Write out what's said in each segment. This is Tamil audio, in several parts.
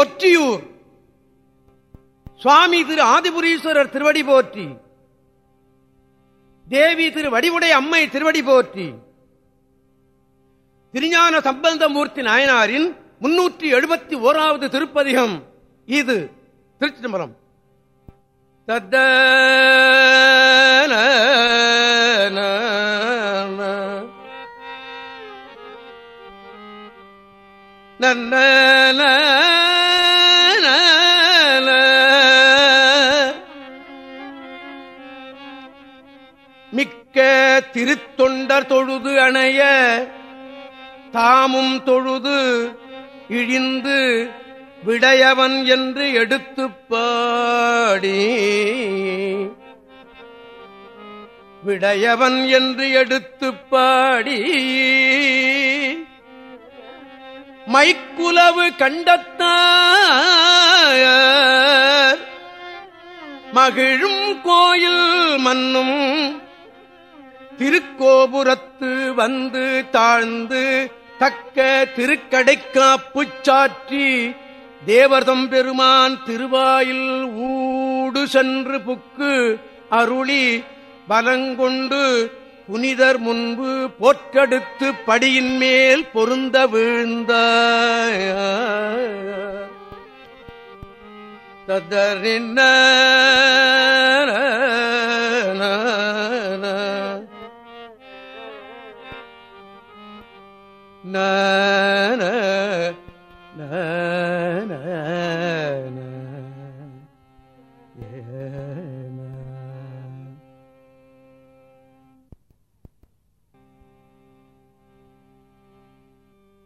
ஒற்றியூர். சுவாமி திரு ஆதிபுரீஸ்வரர் திருவடி போற்றி. தேவி திரு வடிவுடை அம்மை திருவடி போற்றி. திருஞான சம்பந்தமூர்த்தி நாயனாரின் முன்னூற்றி எழுபத்தி ஓராவது திருப்பதிகம் இது திருச்சிதம்பரம். தத்த நன்ன திருத்தொண்டர் தொழுது அணைய தாமும் தொழுது இழிந்து விடையவன் என்று எடுத்து பாடி. விடையவன் என்று எடுத்து பாடி. மைக்குலவு கண்டத்தார் மகிழும் கோயில் மன்னும் திருக்கோபுரத்து வந்து தாழ்ந்து தக்க திருக்கடைக்காப்புச் சாற்றி தேவர்தம் பெருமான் திருவாயில் ஊடு சென்று புக்கு அருளி பலங்கொண்டு புனிதர் முன்பு போற்றெடுத்து படியின் மேல் பொருந்த வீழ்ந்த. ததறின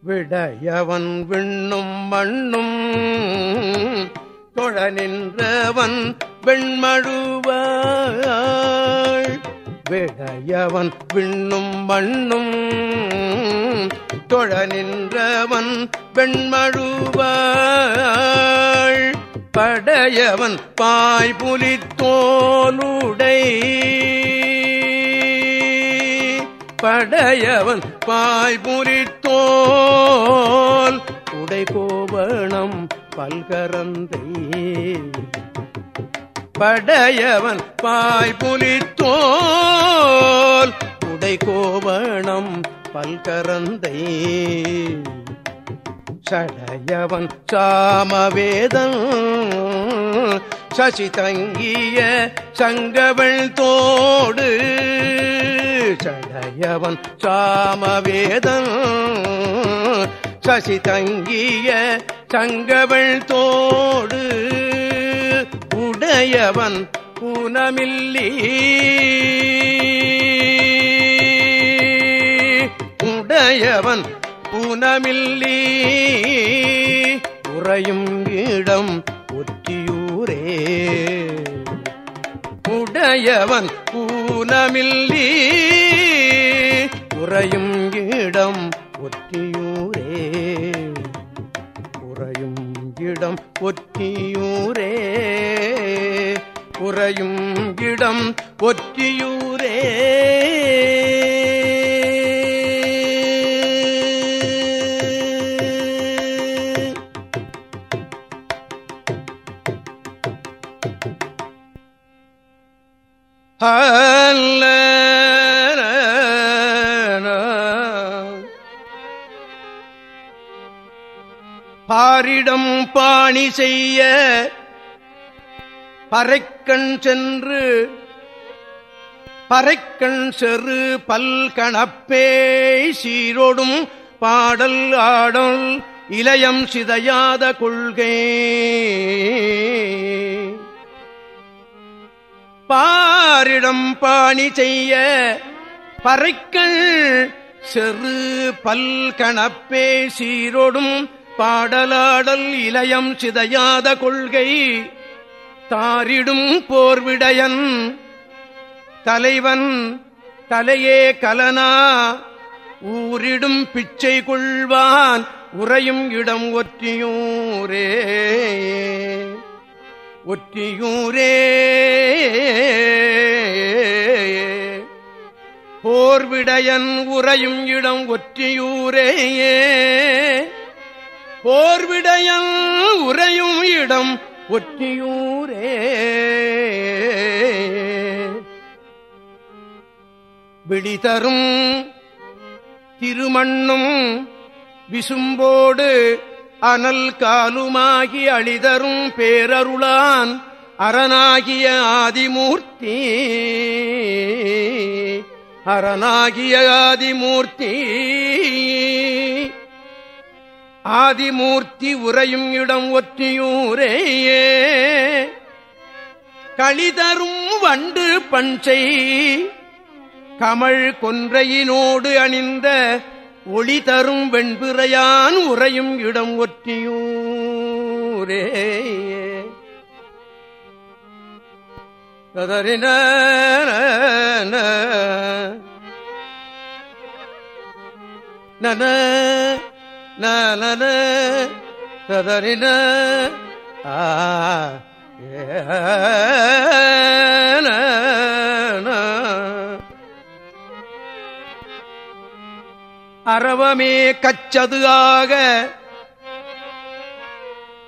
விடையவன் விண்ணும் மண்ணும் தொழ நின்றவன் வெண்மழுவாள். விடையவன் விண்ணும் மண்ணும் தொழ நின்றவன் பெண்மழுவாள் படையவன் பாய்புலி தோலுடை படையவன் பாய்புலி தோல் உடை கோவணம் பல்கரந்தை. படையவன் பாய்புலி தோல் உடை கோவணம் பல்கரந்தை சடையவன் சாமவேதன். சசி தங்கிய சங்கவள் தோடு. சடையவன் சாமவேதன். சசி தங்கிய சங்கவள் தோடு. உடையவன் பூனமில்லி. உடையவன் பூனமில்லி. உறையும் இடம் ஒற்றியூரே. உடையவன் பூனமில்லி. உறையும் இடம் ஒற்றியூரே. உறையும் இடம் ஒற்றியூரே. உறையும் இடம் ஒற்றியூரே. பாரிடம் பாணி செய்ய பறைக்கண் சென்று பறைக்கண் செரு பல்கணப்பேய் சீரோடும் பாடல் ஆடல் இளையம் சிதையாத கொள்கை பாரிடம் பாணி செய்ய பறைக்கள் செரு பல்கணப்பே சீரோடும் பாடலாடல் இளையம் சிதையாத கொள்கை தாரிடும் போர்விடையன் தலைவன் தலையே கலனா ஊரிடும் பிச்சை கொள்வான் உறையும் இடம் ஒற்றியூரே. ஒற்றியூரே. போர்விடையன் உறையும் இடம் ஒற்றியூரேயே. போர்விடையன் உறையும் இடம் ஒற்றியூரே. விழிதரும் திருமண்ணும் விசும்போடு அனல் காலுமாகி அழிதரும் பேரருளான் அரணாகிய ஆதிமூர்த்தி. அரணாகிய ஆதிமூர்த்தி. ஆதிமூர்த்தி உறையும் இடம் ஒற்றியூரேயே களிதரும் வண்டு பஞ்சை கமல் கொன்றையினோடு அணிந்த ஒளி தரும் வெண்பிறையான் உறையும் இடம் ஒற்றியூரே. கதறின நன நன கதறின ஆ அரவமே கச்சது ஆக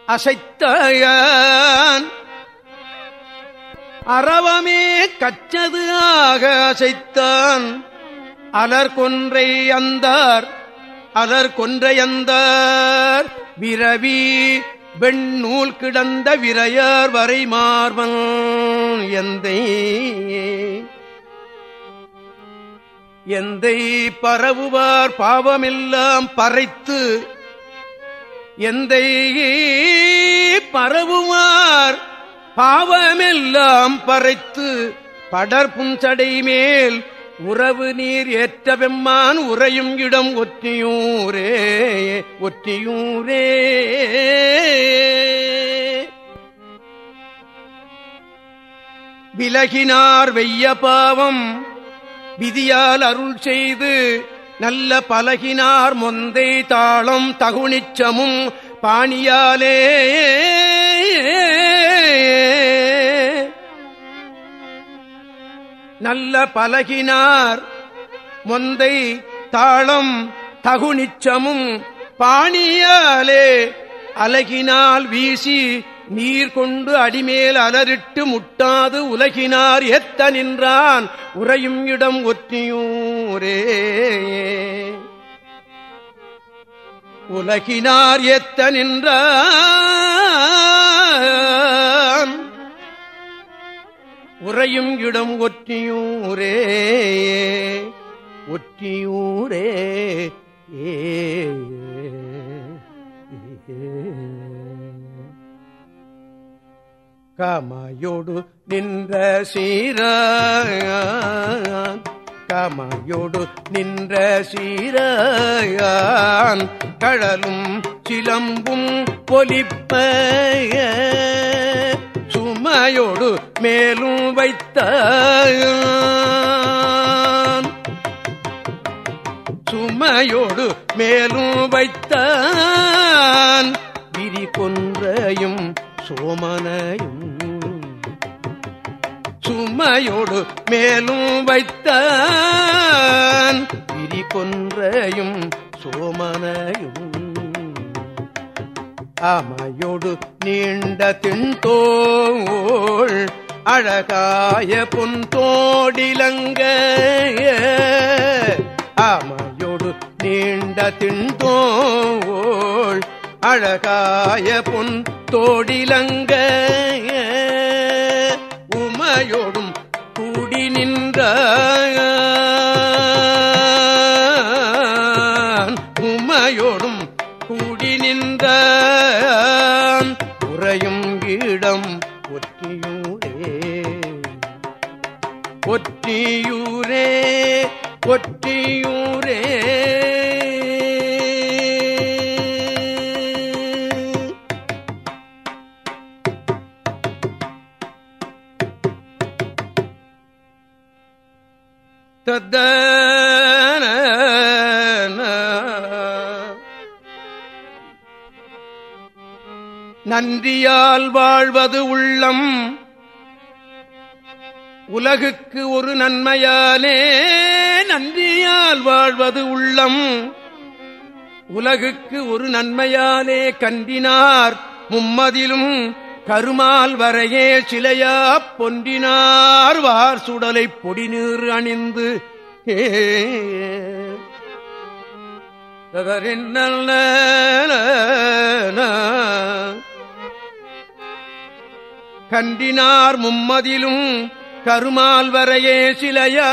அசைத்தயான். அறவமே கச்சது ஆக அசைத்தான். அலர் கொன்றை அந்தார் அலர் கொன்றை அந்தார். விரவி வெண்ணூல் கிடந்த விரையார் வரை மார்பன் எந்தை எந்தை பரவுவார் பாவமெல்லாம் பறைத்து எந்தை பரவுவார் பாவமெல்லாம் பறைத்து படற்புஞ்சடை மேல் உறவு நீர் ஏற்ற வெம்மான் உறையும் இடம் ஒற்றியூரே ஒற்றியூரே. விலகினார் வெய்ய பாவம் விதியால் அருள் செய்து நல்ல பலகினார் மொந்தை தாளம் தகுனிச்சமும் பாணியாலே. நல்ல பலகினார் மொந்தை தாளம் தகுனிச்சமும் பாணியாலே. அலகினால் வீசி நீர் கொண்டு அடிமேல் அலரிட்டு முட்டாது உலகினார் எத்த நின்றான்? உறையும் இடம் ஒற்றியூரே. உலகினார் எத்த நின்றான்? உறையும் இடம் ஒற்றியூரே. ஒற்றியூரே. ஏ. கமையோடு நின்ற சீரான் கமையோடு நின்ற சீரான் கழலும் சிலம்பும் பொலிப்ப சுமையோடு மேலும் வைத்த சுமையோடு மேலும் வைத்தான் விரி கொன்றையும் சோமனையும் சுமையோடு மேலும் வைத்தான். விரி கொன்றையும் சோமனையும் அமையோடு நீண்ட தின்தோள் அழகாய பொன்தோடிலங்க. அமையோடு நீண்ட தின்தோள் அழகாய பொன் தோடிலங்க உமையோடும் கூடி நின்ற உமையோடும் கூடி நின்ற நன்றியால் வாழ்வது உள்ளம். உலகுக்கு ஒரு நன்மையாலே நன்றியால் வாழ்வது உள்ளம். உலகுக்கு ஒரு நன்மையாலே கண்டினார் மும்மதிலும் கருமால் வரையே சிலையா பொன்றினார் வார் சுடலை பொடிநீர் அணிந்து. ஏ கண்டினார் மும்மதிலும் கருமால் வரையே சிலையா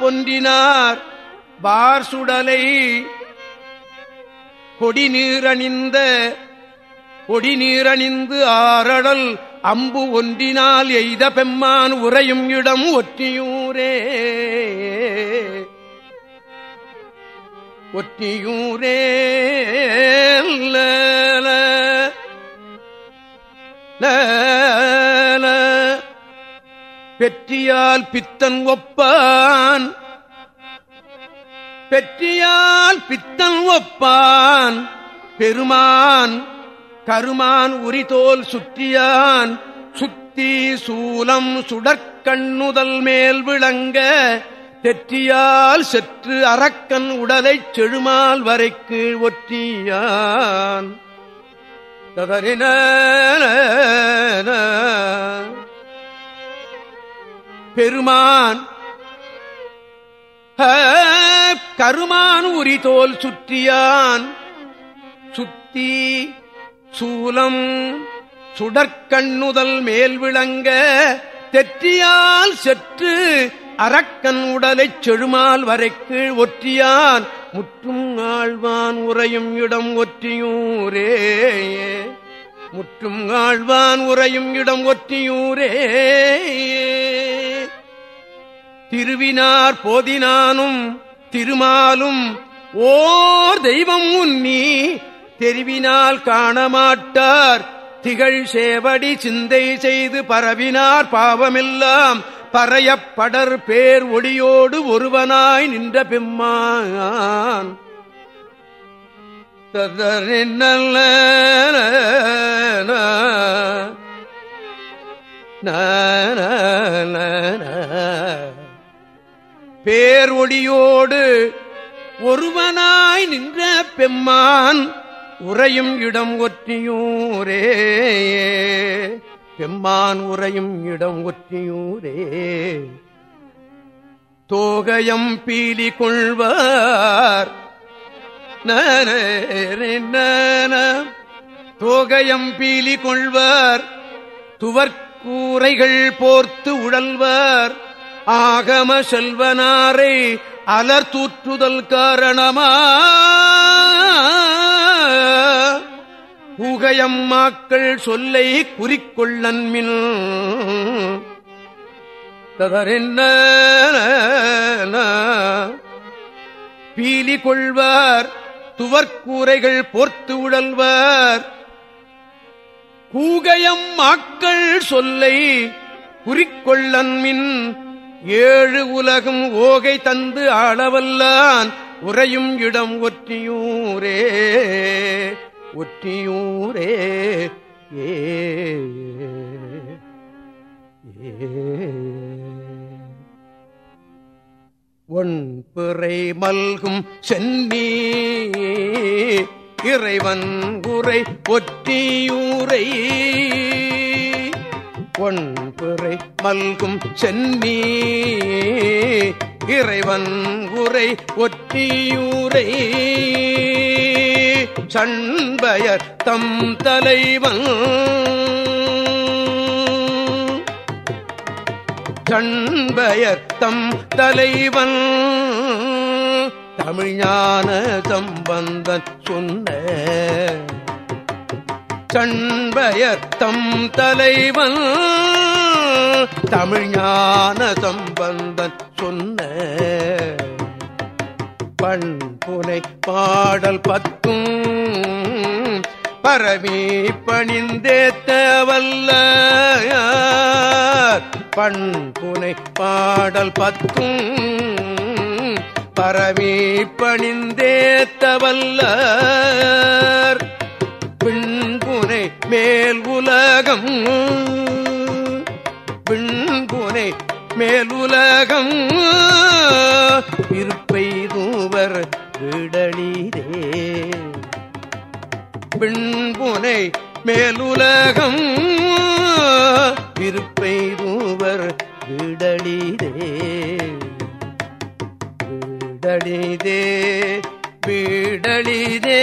பொன்றினார். பார் சுடலை கொடிநீரணிந்த கொடிநீரணிந்து ஆரடல் அம்பு ஒன்றினால் எய்த பெம்மான் உறையும் இடம் ஒற்றியூரே. ஒற்றியூரே பெற்றியால் பித்தன் ஒப்பான். பெற்றியால் பித்தன் ஒப்பான். பெருமான் கருமான் உரிதோல் சுற்றியான். சுத்தி சூலம் சுடற்கண்ணுதல் மேல் விளங்க தெற்றியால் செற்று அரக்கன் உடலைச் செழுமால் வரைக்கு ஒற்றியான். ததறின பெருமான். கருமான் உரிதோல் சுற்றியான். சுத்தி சூலம் சுடற்கண்ணுதல் மேல் விளங்க தெற்றியால் செற்று அரக்கன் உடலைச் செழுமால் வரைக்கு ஒற்றியான். முற்றும் ஆழ்வான் உறையும் இடம் ஒற்றியூரே. முற்றும் ஆழ்வான் உறையும் இடம் ஒற்றியூரே. திருவினார் போதினானும் திருமாலும் ஓர் தெய்வம் உன்னி தெரிவினால் காணமாட்டார் திகழ் சேவடி சிந்தை செய்து பரவினார் பாவமெல்லாம் பறையப்படர் பேர் ஒடியோடு ஒருவனாய் நின்ற பெம்மான் நல்ல பேர் ஒடியோடு ஒருவனாய் நின்ற பெம்மான் உறையும் இடம் ஒற்றியூரே. பெம்மான் உறையும் இடம் ஒற்றியூரே. தோகயம் பீலி கொள்வார். தோகயம் பீலி கொள்வார். துவர்கூரைகள் போர்த்து உழல்வார். ஆகம செல்வனாரை அலர் தூற்றுதல் காரணமா? பூகையம்மாக்கள் சொல்லை குறிக்கொள்ளன்மின் ததரென்ன? பீலி கொள்வார் துவர்கூரைகள் போர்த்து உடல்வார். கூகயம் மாக்கள் சொல்லை குறிக்கொள்ளன்மின் ஏழு உலகம் ஓகை தந்து ஆளவல்லான் உறையும் இடம் ஒற்றியூரே ஒற்றியூரே ஏ ஒன்பிறை மல்கும் சென்னி இறைவன் உரை ஒற்றியூரை. பொன்புரை மல்கும் சென்னி. இறைவன் உரை ஒற்றியூரை. சண்பயர் தம் தலைவன். சண்பயர் தம் தலைவன். தமிழ்ஞான சம்பந்தன் சொன்ன சண்பயர் தம் தலைவன் தமிழ்ஞான சம்பந்தன் சொன்ன பண்புனை பாடல் பத்தும். பரவி பணிந்தேத்த வல்ல பண்புனை பாடல் பத்தும். பரவி பணிந்தேத்த வல்ல பின் மேல் உலகம். பின்புனை மேலுலகம் இருப்பை தூவர் விடலீரே. பின்புனை மேலுலகம் தூவர் விடலிதே விடலிதே வீடலிதே